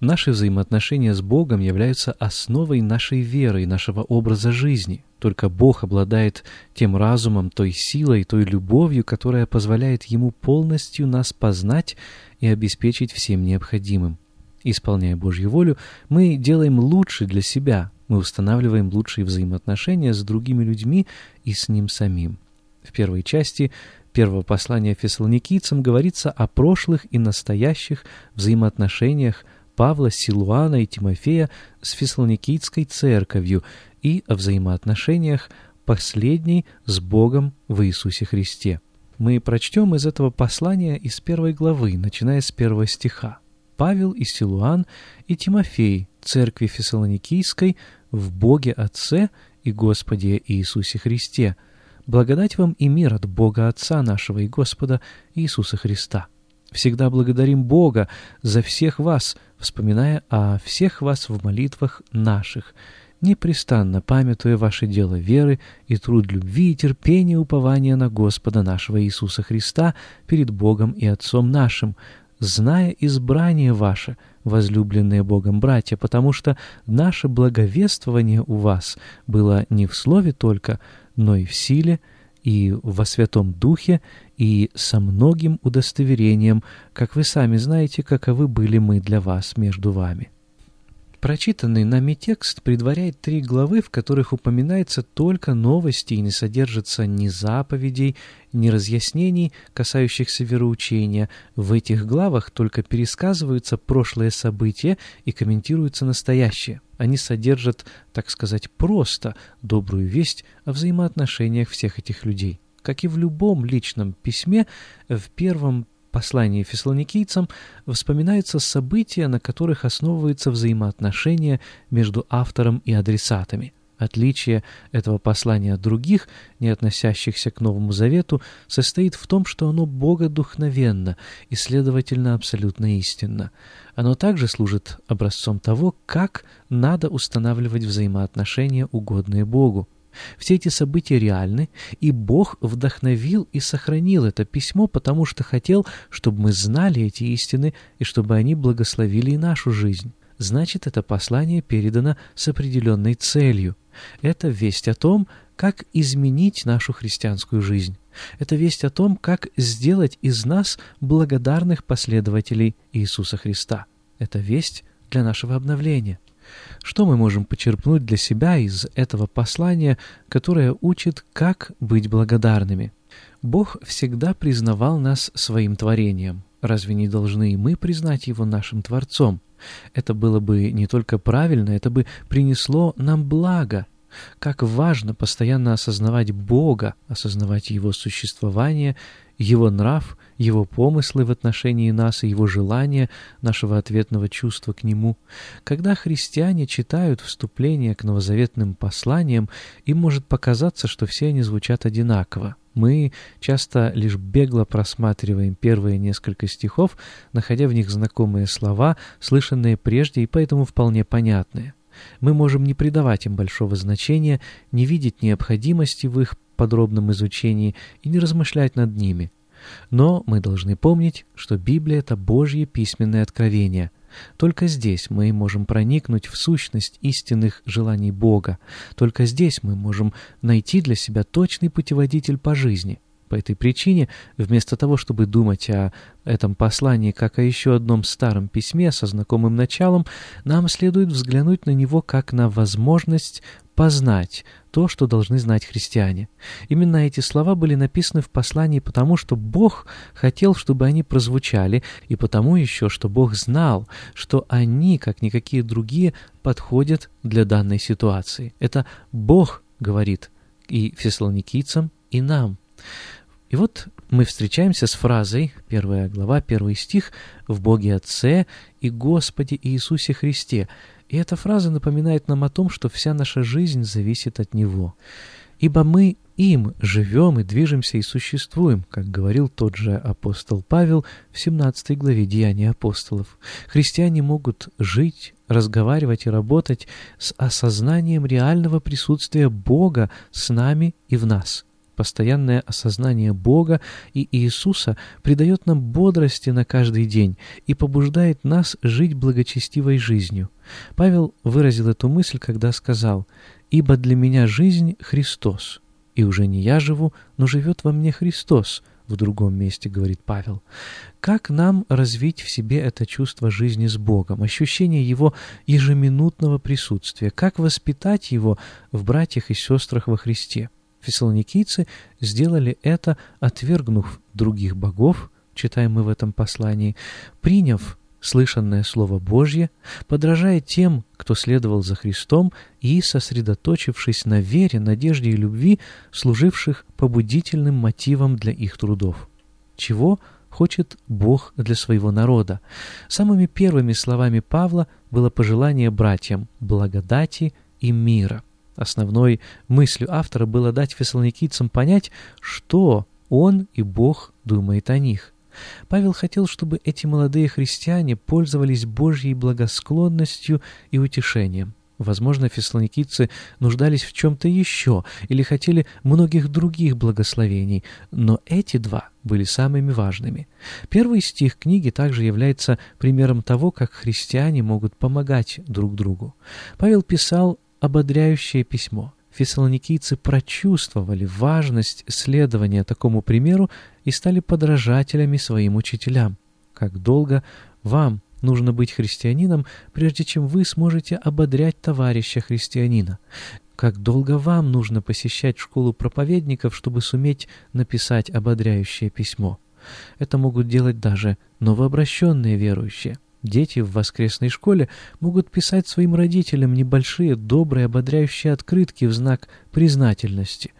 Наши взаимоотношения с Богом являются основой нашей веры и нашего образа жизни. Только Бог обладает тем разумом, той силой, той любовью, которая позволяет Ему полностью нас познать и обеспечить всем необходимым. Исполняя Божью волю, мы делаем лучше для себя, мы устанавливаем лучшие взаимоотношения с другими людьми и с Ним самим. В первой части первого послания фессалоникийцам говорится о прошлых и настоящих взаимоотношениях Павла, Силуана и Тимофея с фессалоникийской церковью и о взаимоотношениях последней с Богом в Иисусе Христе. Мы прочтем из этого послания из первой главы, начиная с первого стиха. Павел и Силуан и Тимофей, церкви Фессалоникийской, в Боге Отце и Господе Иисусе Христе. Благодать вам и мир от Бога Отца нашего и Господа Иисуса Христа. Всегда благодарим Бога за всех вас, вспоминая о всех вас в молитвах наших, непрестанно памятуя ваше дело веры и труд любви и терпения упования на Господа нашего Иисуса Христа перед Богом и Отцом нашим, зная избрание ваше, возлюбленные Богом братья, потому что наше благовествование у вас было не в слове только, но и в силе, и во Святом Духе, и со многим удостоверением, как вы сами знаете, каковы были мы для вас между вами». Прочитанный нами текст предваряет три главы, в которых упоминается только новости и не содержится ни заповедей, ни разъяснений, касающихся вероучения. В этих главах только пересказываются прошлые события и комментируются настоящие. Они содержат, так сказать, просто добрую весть о взаимоотношениях всех этих людей. Как и в любом личном письме, в первом послании фессалоникийцам вспоминаются события, на которых основываются взаимоотношения между автором и адресатами. Отличие этого послания от других, не относящихся к Новому Завету, состоит в том, что оно богодухновенно и, следовательно, абсолютно истинно. Оно также служит образцом того, как надо устанавливать взаимоотношения, угодные Богу. Все эти события реальны, и Бог вдохновил и сохранил это письмо, потому что хотел, чтобы мы знали эти истины и чтобы они благословили и нашу жизнь. Значит, это послание передано с определенной целью. Это весть о том, как изменить нашу христианскую жизнь. Это весть о том, как сделать из нас благодарных последователей Иисуса Христа. Это весть для нашего обновления. Что мы можем почерпнуть для себя из этого послания, которое учит, как быть благодарными? Бог всегда признавал нас своим творением. Разве не должны и мы признать Его нашим Творцом? Это было бы не только правильно, это бы принесло нам благо. Как важно постоянно осознавать Бога, осознавать Его существование, Его нрав, Его помыслы в отношении нас и Его желания, нашего ответного чувства к Нему. Когда христиане читают вступление к новозаветным посланиям, им может показаться, что все они звучат одинаково. Мы часто лишь бегло просматриваем первые несколько стихов, находя в них знакомые слова, слышанные прежде и поэтому вполне понятные. Мы можем не придавать им большого значения, не видеть необходимости в их подробном изучении и не размышлять над ними. Но мы должны помнить, что Библия — это Божье письменное откровение. Только здесь мы можем проникнуть в сущность истинных желаний Бога. Только здесь мы можем найти для себя точный путеводитель по жизни. По этой причине, вместо того, чтобы думать о этом послании как о еще одном старом письме со знакомым началом, нам следует взглянуть на него как на возможность познать то, что должны знать христиане. Именно эти слова были написаны в послании потому, что Бог хотел, чтобы они прозвучали, и потому еще, что Бог знал, что они, как никакие другие, подходят для данной ситуации. Это Бог говорит и фессалоникийцам, и нам. И вот мы встречаемся с фразой, первая глава, первый стих, «В Боге Отце и Господе Иисусе Христе». И эта фраза напоминает нам о том, что вся наша жизнь зависит от Него. «Ибо мы им живем и движемся и существуем», как говорил тот же апостол Павел в 17 главе Деяний апостолов. Христиане могут жить, разговаривать и работать с осознанием реального присутствия Бога с нами и в нас – Постоянное осознание Бога и Иисуса придает нам бодрости на каждый день и побуждает нас жить благочестивой жизнью. Павел выразил эту мысль, когда сказал «Ибо для меня жизнь — Христос, и уже не я живу, но живет во мне Христос», в другом месте говорит Павел. Как нам развить в себе это чувство жизни с Богом, ощущение Его ежеминутного присутствия? Как воспитать его в братьях и сестрах во Христе? Фессалоникийцы сделали это, отвергнув других богов, читаем мы в этом послании, приняв слышанное Слово Божье, подражая тем, кто следовал за Христом и сосредоточившись на вере, надежде и любви, служивших побудительным мотивом для их трудов. Чего хочет Бог для своего народа? Самыми первыми словами Павла было пожелание братьям благодати и мира – Основной мыслью автора было дать фессалоникийцам понять, что он и Бог думает о них. Павел хотел, чтобы эти молодые христиане пользовались Божьей благосклонностью и утешением. Возможно, фессалоникийцы нуждались в чем-то еще или хотели многих других благословений, но эти два были самыми важными. Первый стих книги также является примером того, как христиане могут помогать друг другу. Павел писал ободряющее письмо. Фессалоникийцы прочувствовали важность следования такому примеру и стали подражателями своим учителям. Как долго вам нужно быть христианином, прежде чем вы сможете ободрять товарища христианина? Как долго вам нужно посещать школу проповедников, чтобы суметь написать ободряющее письмо? Это могут делать даже новообращенные верующие. Дети в воскресной школе могут писать своим родителям небольшие, добрые, ободряющие открытки в знак признательности.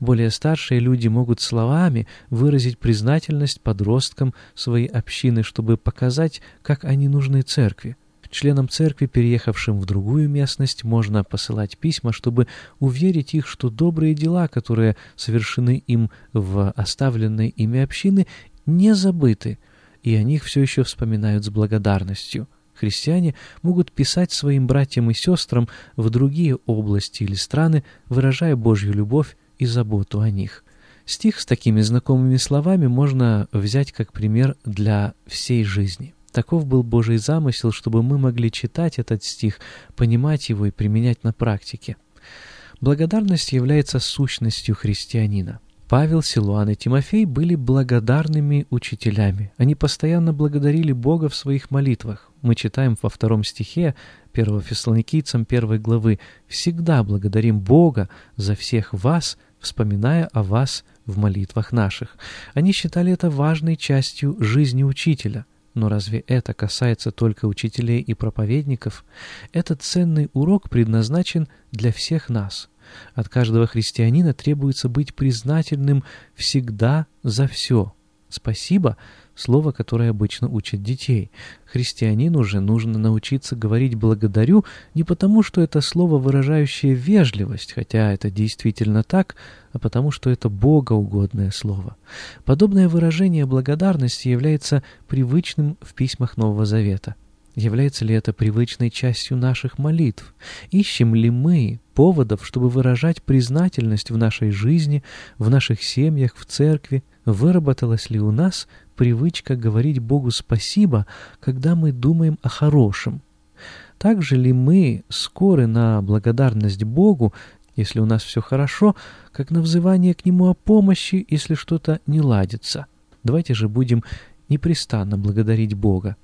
Более старшие люди могут словами выразить признательность подросткам своей общины, чтобы показать, как они нужны церкви. Членам церкви, переехавшим в другую местность, можно посылать письма, чтобы уверить их, что добрые дела, которые совершены им в оставленной ими общины, не забыты – и о них все еще вспоминают с благодарностью. Христиане могут писать своим братьям и сестрам в другие области или страны, выражая Божью любовь и заботу о них. Стих с такими знакомыми словами можно взять как пример для всей жизни. Таков был Божий замысел, чтобы мы могли читать этот стих, понимать его и применять на практике. Благодарность является сущностью христианина. Павел, Силуан и Тимофей были благодарными учителями. Они постоянно благодарили Бога в своих молитвах. Мы читаем во втором стихе 1 Фессалоникийцам 1 главы «Всегда благодарим Бога за всех вас, вспоминая о вас в молитвах наших». Они считали это важной частью жизни учителя – но разве это касается только учителей и проповедников? Этот ценный урок предназначен для всех нас. От каждого христианина требуется быть признательным всегда за все. Спасибо — слово, которое обычно учат детей. Христианину же нужно научиться говорить «благодарю» не потому, что это слово, выражающее вежливость, хотя это действительно так, а потому что это богоугодное слово. Подобное выражение благодарности является привычным в письмах Нового Завета. Является ли это привычной частью наших молитв? Ищем ли мы поводов, чтобы выражать признательность в нашей жизни, в наших семьях, в церкви? Выработалась ли у нас привычка говорить Богу спасибо, когда мы думаем о хорошем? Также ли мы скоры на благодарность Богу, если у нас все хорошо, как на взывание к Нему о помощи, если что-то не ладится. Давайте же будем непрестанно благодарить Бога.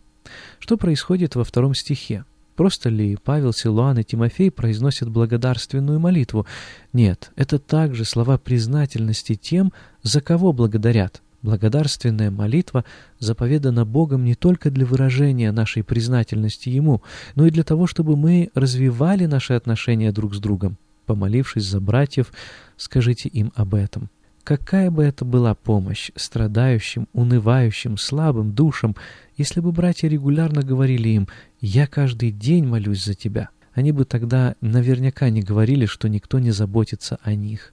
Что происходит во втором стихе? Просто ли Павел, Силуан и Тимофей произносят благодарственную молитву? Нет, это также слова признательности тем, за кого благодарят. Благодарственная молитва заповедана Богом не только для выражения нашей признательности Ему, но и для того, чтобы мы развивали наши отношения друг с другом. Помолившись за братьев, скажите им об этом. Какая бы это была помощь страдающим, унывающим, слабым душам, если бы братья регулярно говорили им «Я каждый день молюсь за тебя», они бы тогда наверняка не говорили, что никто не заботится о них.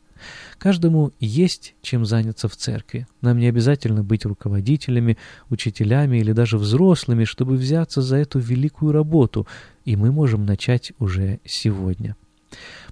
Каждому есть чем заняться в церкви. Нам не обязательно быть руководителями, учителями или даже взрослыми, чтобы взяться за эту великую работу, и мы можем начать уже сегодня.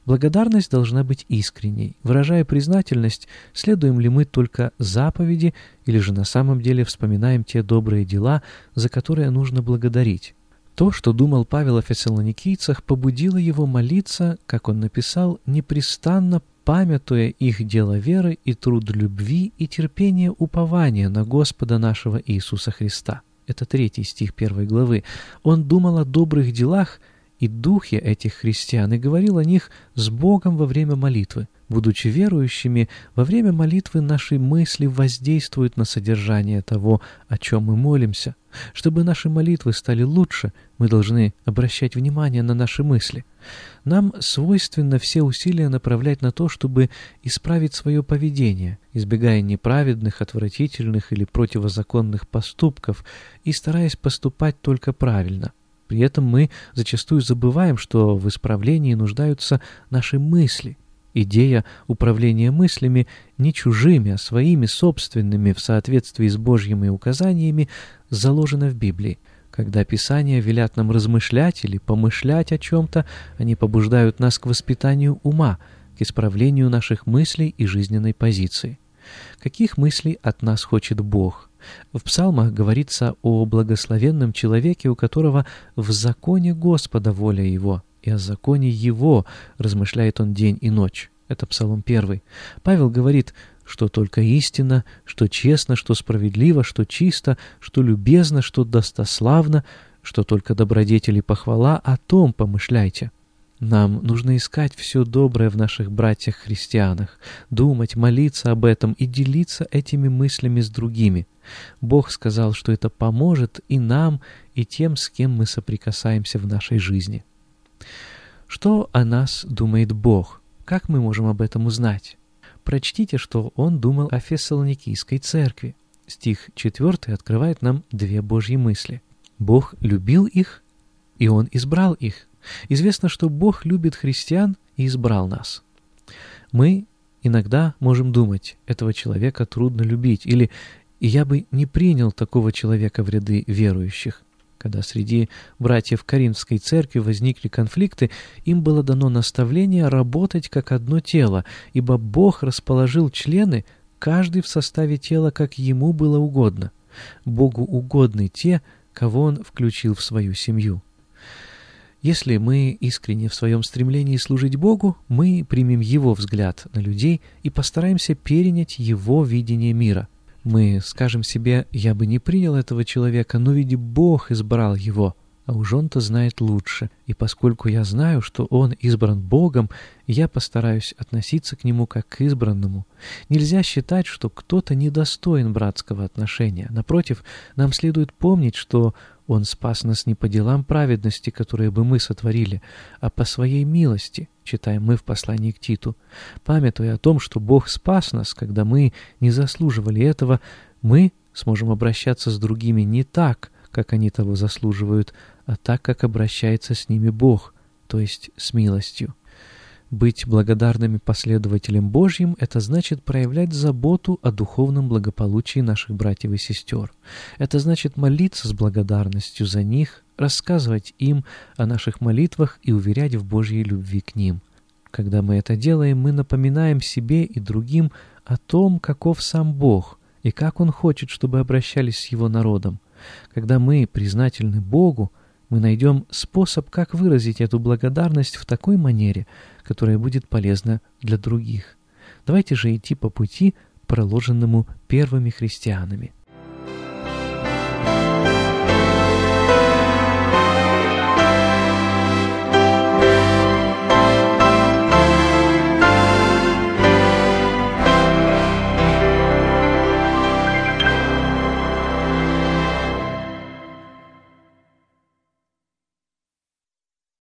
Благодарность должна быть искренней. Выражая признательность, следуем ли мы только заповеди или же на самом деле вспоминаем те добрые дела, за которые нужно благодарить. То, что думал Павел о фессалоникийцах, побудило его молиться, как он написал, непрестанно памятуя их дело веры и труд любви и терпение упования на Господа нашего Иисуса Христа. Это третий стих первой главы. Он думал о добрых делах, и духе этих христиан и говорил о них с Богом во время молитвы. Будучи верующими, во время молитвы наши мысли воздействуют на содержание того, о чем мы молимся. Чтобы наши молитвы стали лучше, мы должны обращать внимание на наши мысли. Нам свойственно все усилия направлять на то, чтобы исправить свое поведение, избегая неправедных, отвратительных или противозаконных поступков и стараясь поступать только правильно. При этом мы зачастую забываем, что в исправлении нуждаются наши мысли. Идея управления мыслями не чужими, а своими собственными в соответствии с Божьими указаниями заложена в Библии. Когда Писания велят нам размышлять или помышлять о чем-то, они побуждают нас к воспитанию ума, к исправлению наших мыслей и жизненной позиции. Каких мыслей от нас хочет Бог? В псалмах говорится о благословенном человеке, у которого в законе Господа воля его, и о законе его размышляет он день и ночь. Это псалом первый. Павел говорит, что только истина, что честно, что справедливо, что чисто, что любезно, что достославно, что только добродетели похвала, о том помышляйте. Нам нужно искать все доброе в наших братьях-христианах, думать, молиться об этом и делиться этими мыслями с другими. Бог сказал, что это поможет и нам, и тем, с кем мы соприкасаемся в нашей жизни. Что о нас думает Бог? Как мы можем об этом узнать? Прочтите, что он думал о Фессалоникийской церкви. Стих 4 открывает нам две Божьи мысли. Бог любил их, и Он избрал их. Известно, что Бог любит христиан и избрал нас. Мы иногда можем думать, этого человека трудно любить, или «я бы не принял такого человека в ряды верующих». Когда среди братьев Каринской церкви возникли конфликты, им было дано наставление работать как одно тело, ибо Бог расположил члены, каждый в составе тела, как ему было угодно. Богу угодны те, кого Он включил в свою семью. Если мы искренне в своем стремлении служить Богу, мы примем Его взгляд на людей и постараемся перенять Его видение мира. Мы скажем себе «я бы не принял этого человека, но ведь Бог избрал его» а уж он-то знает лучше, и поскольку я знаю, что он избран Богом, я постараюсь относиться к нему как к избранному. Нельзя считать, что кто-то недостоин братского отношения. Напротив, нам следует помнить, что он спас нас не по делам праведности, которые бы мы сотворили, а по своей милости, читаем мы в послании к Титу. Памятуя о том, что Бог спас нас, когда мы не заслуживали этого, мы сможем обращаться с другими не так, как они того заслуживают, а так, как обращается с ними Бог, то есть с милостью. Быть благодарными последователям Божьим – это значит проявлять заботу о духовном благополучии наших братьев и сестер. Это значит молиться с благодарностью за них, рассказывать им о наших молитвах и уверять в Божьей любви к ним. Когда мы это делаем, мы напоминаем себе и другим о том, каков сам Бог и как Он хочет, чтобы обращались с Его народом. Когда мы признательны Богу, мы найдем способ, как выразить эту благодарность в такой манере, которая будет полезна для других. Давайте же идти по пути, проложенному первыми христианами.